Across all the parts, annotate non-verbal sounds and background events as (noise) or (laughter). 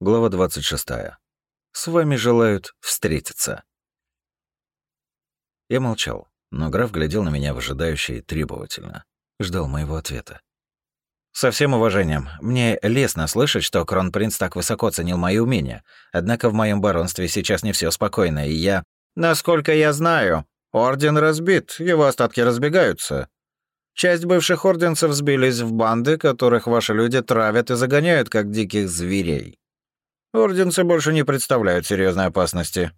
Глава 26. С вами желают встретиться. Я молчал, но граф глядел на меня выжидающе и требовательно. Ждал моего ответа. Со всем уважением, мне лестно слышать, что кронпринц так высоко ценил мои умения. Однако в моем баронстве сейчас не все спокойно, и я... Насколько я знаю, орден разбит, его остатки разбегаются. Часть бывших орденцев сбились в банды, которых ваши люди травят и загоняют, как диких зверей. Орденцы больше не представляют серьезной опасности.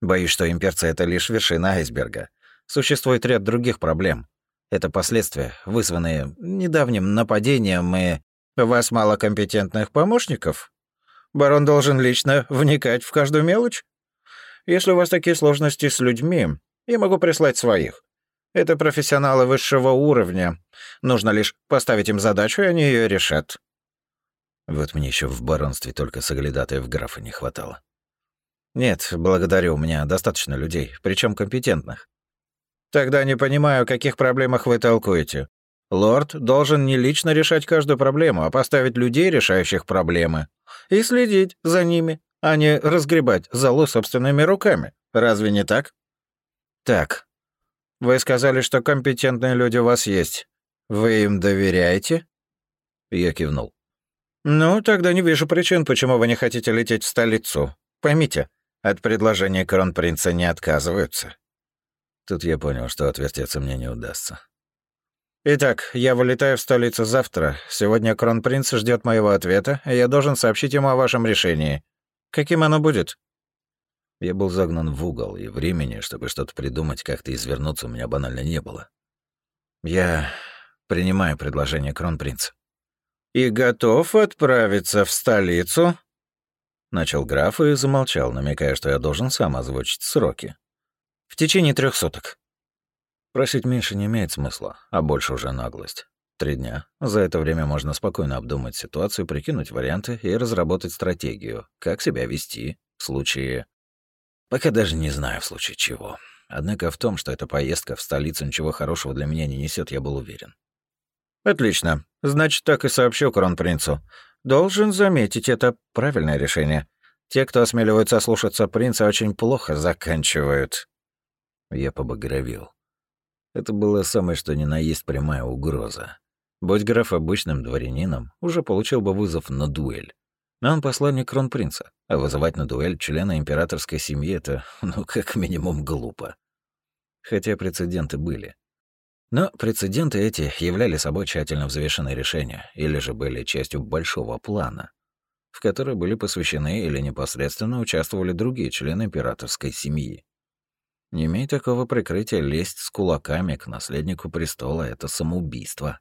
Боюсь, что имперцы — это лишь вершина айсберга. Существует ряд других проблем. Это последствия, вызванные недавним нападением и... Вас мало компетентных помощников? Барон должен лично вникать в каждую мелочь? Если у вас такие сложности с людьми, я могу прислать своих. Это профессионалы высшего уровня. Нужно лишь поставить им задачу, и они ее решат. Вот мне еще в баронстве только соглядатаев графа не хватало. Нет, благодарю, у меня достаточно людей, причем компетентных. Тогда не понимаю, о каких проблемах вы толкуете. Лорд должен не лично решать каждую проблему, а поставить людей, решающих проблемы, и следить за ними, а не разгребать залу собственными руками. Разве не так? Так. Вы сказали, что компетентные люди у вас есть. Вы им доверяете? Я кивнул. «Ну, тогда не вижу причин, почему вы не хотите лететь в столицу. Поймите, от предложения кронпринца не отказываются». Тут я понял, что отвертеться мне не удастся. «Итак, я вылетаю в столицу завтра. Сегодня кронпринц ждет моего ответа, и я должен сообщить ему о вашем решении. Каким оно будет?» Я был загнан в угол, и времени, чтобы что-то придумать, как-то извернуться, у меня банально не было. «Я принимаю предложение кронпринца» и готов отправиться в столицу?» Начал граф и замолчал, намекая, что я должен сам озвучить сроки. «В течение трех суток». Просить меньше не имеет смысла, а больше уже наглость. Три дня. За это время можно спокойно обдумать ситуацию, прикинуть варианты и разработать стратегию, как себя вести в случае... Пока даже не знаю в случае чего. Однако в том, что эта поездка в столицу ничего хорошего для меня не несет, я был уверен. «Отлично. Значит, так и сообщу кронпринцу. Должен заметить, это правильное решение. Те, кто осмеливаются слушаться принца, очень плохо заканчивают». Я побагровил. Это было самое что ни на есть прямая угроза. Будь граф обычным дворянином, уже получил бы вызов на дуэль. Но он посланник кронпринца, а вызывать на дуэль члена императорской семьи — это, (laughs) ну, как минимум, глупо. Хотя прецеденты были. Но прецеденты эти являли собой тщательно взвешенные решения или же были частью большого плана, в который были посвящены или непосредственно участвовали другие члены императорской семьи. Не имея такого прикрытия, лезть с кулаками к наследнику престола — это самоубийство.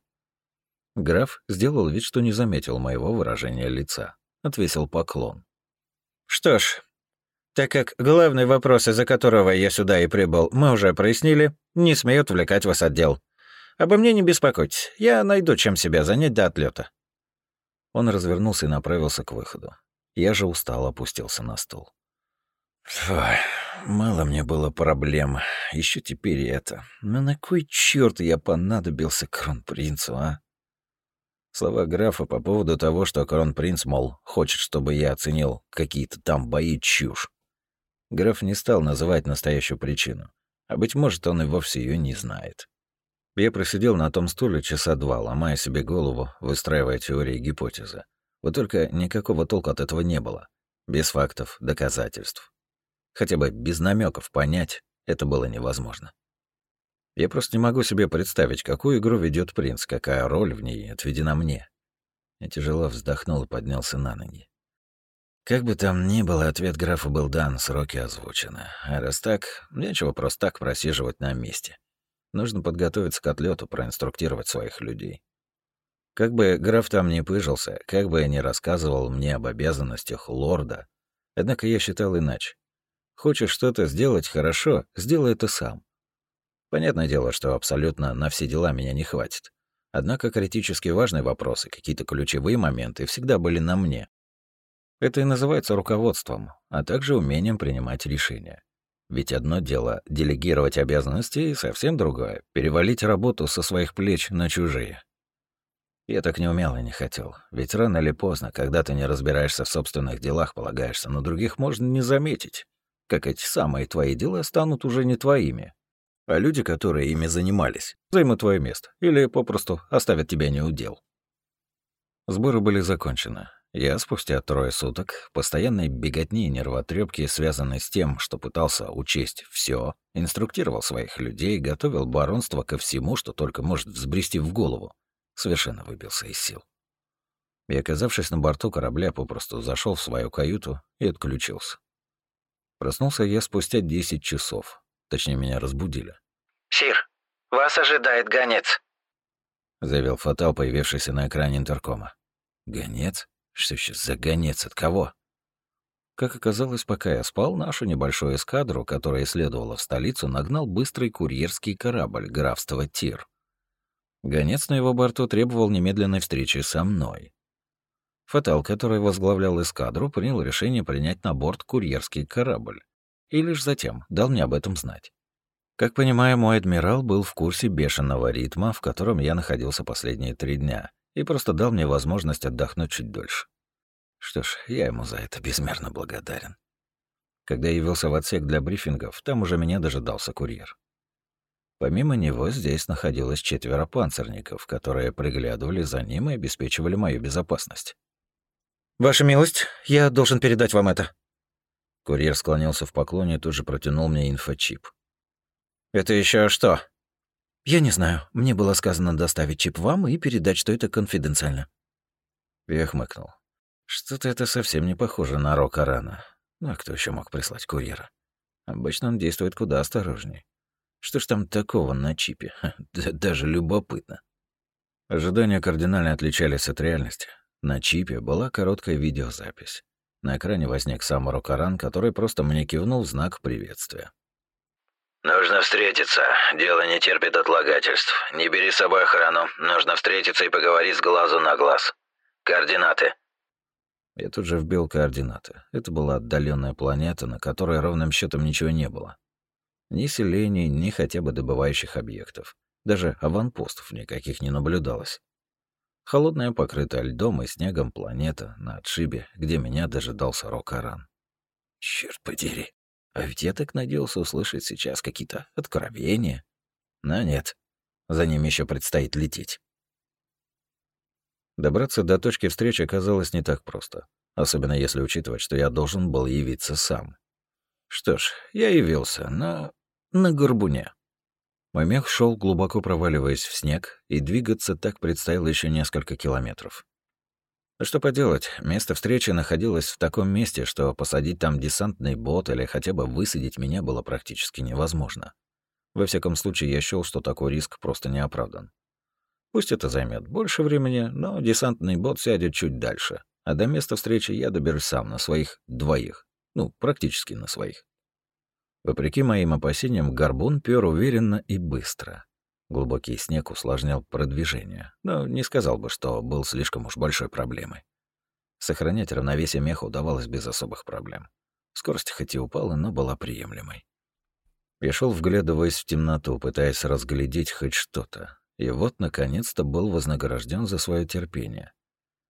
Граф сделал вид, что не заметил моего выражения лица, отвесил поклон. «Что ж, так как главный вопрос, из-за которого я сюда и прибыл, мы уже прояснили, не смею отвлекать вас от дел. Обо мне не беспокойтесь, я найду чем себя занять до отлета. Он развернулся и направился к выходу. Я же устал опустился на стул. Ой, мало мне было проблем. Еще теперь и это. Но на кой черт я понадобился кронпринцу, а? Слова графа по поводу того, что кронпринц, мол, хочет, чтобы я оценил какие-то там бои, чушь. Граф не стал называть настоящую причину, а быть может, он и вовсе ее не знает. Я просидел на том стуле часа два, ломая себе голову, выстраивая теории и гипотезы. Вот только никакого толка от этого не было. Без фактов, доказательств. Хотя бы без намеков понять это было невозможно. Я просто не могу себе представить, какую игру ведет принц, какая роль в ней отведена мне. Я тяжело вздохнул и поднялся на ноги. Как бы там ни было, ответ графа был дан, сроки озвучены. А раз так, нечего просто так просиживать на месте. Нужно подготовиться к отлету, проинструктировать своих людей. Как бы граф там ни пыжился, как бы ни рассказывал мне об обязанностях лорда, однако я считал иначе. Хочешь что-то сделать хорошо, сделай это сам. Понятное дело, что абсолютно на все дела меня не хватит. Однако критически важные вопросы, какие-то ключевые моменты всегда были на мне. Это и называется руководством, а также умением принимать решения. Ведь одно дело — делегировать обязанности, и совсем другое — перевалить работу со своих плеч на чужие. Я так не умел и не хотел. Ведь рано или поздно, когда ты не разбираешься в собственных делах, полагаешься на других, можно не заметить, как эти самые твои дела станут уже не твоими. А люди, которые ими занимались, займут твое место или попросту оставят тебя неудел. Сборы были закончены. Я спустя трое суток постоянной беготни и нервотрепки, связанной с тем, что пытался учесть все, инструктировал своих людей, готовил баронство ко всему, что только может взбрести в голову, совершенно выбился из сил. И, оказавшись на борту корабля, попросту зашел в свою каюту и отключился. Проснулся я спустя 10 часов. Точнее, меня разбудили. «Сир, вас ожидает гонец», — заявил Фатал, появившийся на экране интеркома. «Гонец? Что сейчас за гонец? От кого?» Как оказалось, пока я спал, нашу небольшую эскадру, которая следовала в столицу, нагнал быстрый курьерский корабль графства Тир. Гонец на его борту требовал немедленной встречи со мной. Фатал, который возглавлял эскадру, принял решение принять на борт курьерский корабль. И лишь затем дал мне об этом знать. Как понимаю, мой адмирал был в курсе бешеного ритма, в котором я находился последние три дня, и просто дал мне возможность отдохнуть чуть дольше. Что ж, я ему за это безмерно благодарен. Когда явился в отсек для брифингов, там уже меня дожидался курьер. Помимо него здесь находилось четверо панцирников, которые приглядывали за ним и обеспечивали мою безопасность. «Ваша милость, я должен передать вам это». Курьер склонился в поклоне и тут же протянул мне инфочип. «Это еще что?» «Я не знаю. Мне было сказано доставить чип вам и передать, что это конфиденциально». Я хмыкнул. Что-то это совсем не похоже на Рока Рана. Ну а кто еще мог прислать курьера? Обычно он действует куда осторожнее. Что ж там такого на чипе? даже любопытно. Ожидания кардинально отличались от реальности. На чипе была короткая видеозапись. На экране возник сам Рокаран, который просто мне кивнул в знак приветствия. «Нужно встретиться. Дело не терпит отлагательств. Не бери с собой охрану. Нужно встретиться и поговорить с глазу на глаз. Координаты». Я тут же вбил координаты. Это была отдаленная планета, на которой ровным счетом ничего не было. Ни селений, ни хотя бы добывающих объектов. Даже аванпостов никаких не наблюдалось. Холодная, покрытая льдом и снегом планета на отшибе, где меня дожидался Рокаран. Черт подери, а ведь я так надеялся услышать сейчас какие-то откровения. Но нет, за ним еще предстоит лететь. Добраться до точки встречи оказалось не так просто, особенно если учитывать, что я должен был явиться сам. Что ж, я явился, но на горбуне. Мой мех шел глубоко проваливаясь в снег, и двигаться так предстояло еще несколько километров. Что поделать, место встречи находилось в таком месте, что посадить там десантный бот или хотя бы высадить меня было практически невозможно. Во всяком случае, я счёл, что такой риск просто не оправдан. Пусть это займет больше времени, но десантный бот сядет чуть дальше, а до места встречи я доберусь сам на своих двоих. Ну, практически на своих. Вопреки моим опасениям, горбун пёр уверенно и быстро. Глубокий снег усложнял продвижение, но не сказал бы, что был слишком уж большой проблемой. Сохранять равновесие меха удавалось без особых проблем. Скорость хоть и упала, но была приемлемой. Я шел, вглядываясь в темноту, пытаясь разглядеть хоть что-то. И вот, наконец-то, был вознагражден за свое терпение.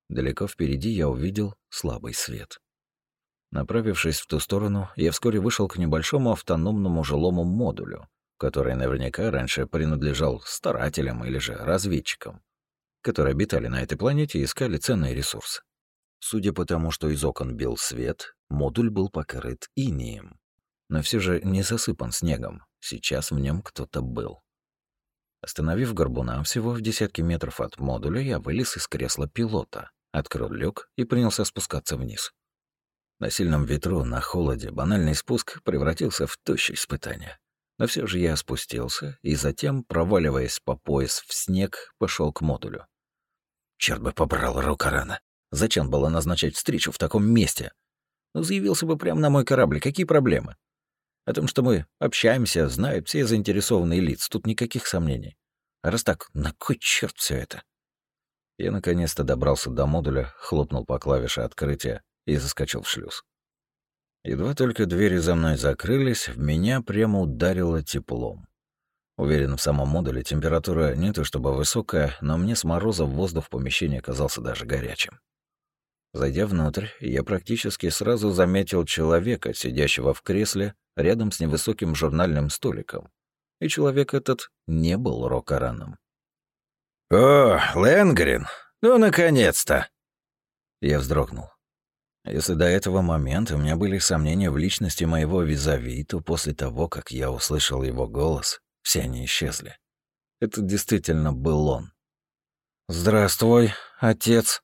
Далеко впереди я увидел слабый свет. Направившись в ту сторону, я вскоре вышел к небольшому автономному жилому модулю, который наверняка раньше принадлежал старателям или же разведчикам, которые обитали на этой планете и искали ценные ресурсы. Судя по тому, что из окон бил свет, модуль был покрыт инеем, но все же не засыпан снегом. Сейчас в нем кто-то был. Остановив горбуна всего в десятки метров от модуля, я вылез из кресла пилота, открыл люк и принялся спускаться вниз. На сильном ветру, на холоде, банальный спуск превратился в тощее испытание. Но все же я спустился и затем, проваливаясь по пояс в снег, пошел к модулю. Черт бы побрал Рокарана. Зачем было назначать встречу в таком месте? Ну, заявился бы прямо на мой корабль. Какие проблемы? О том, что мы общаемся, знают все заинтересованные лица. Тут никаких сомнений. А раз так, на кой черт все это? Я наконец-то добрался до модуля, хлопнул по клавише открытия и заскочил в шлюз. Едва только двери за мной закрылись, в меня прямо ударило теплом. Уверен, в самом модуле температура не то чтобы высокая, но мне с мороза воздух в помещении казался даже горячим. Зайдя внутрь, я практически сразу заметил человека, сидящего в кресле рядом с невысоким журнальным столиком. И человек этот не был Рокараном. «О, Ленгрин! Ну, наконец-то!» Я вздрогнул. Если до этого момента у меня были сомнения в личности моего визави, то после того, как я услышал его голос, все они исчезли. Это действительно был он. «Здравствуй, отец!»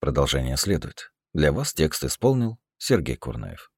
Продолжение следует. Для вас текст исполнил Сергей Курнаев.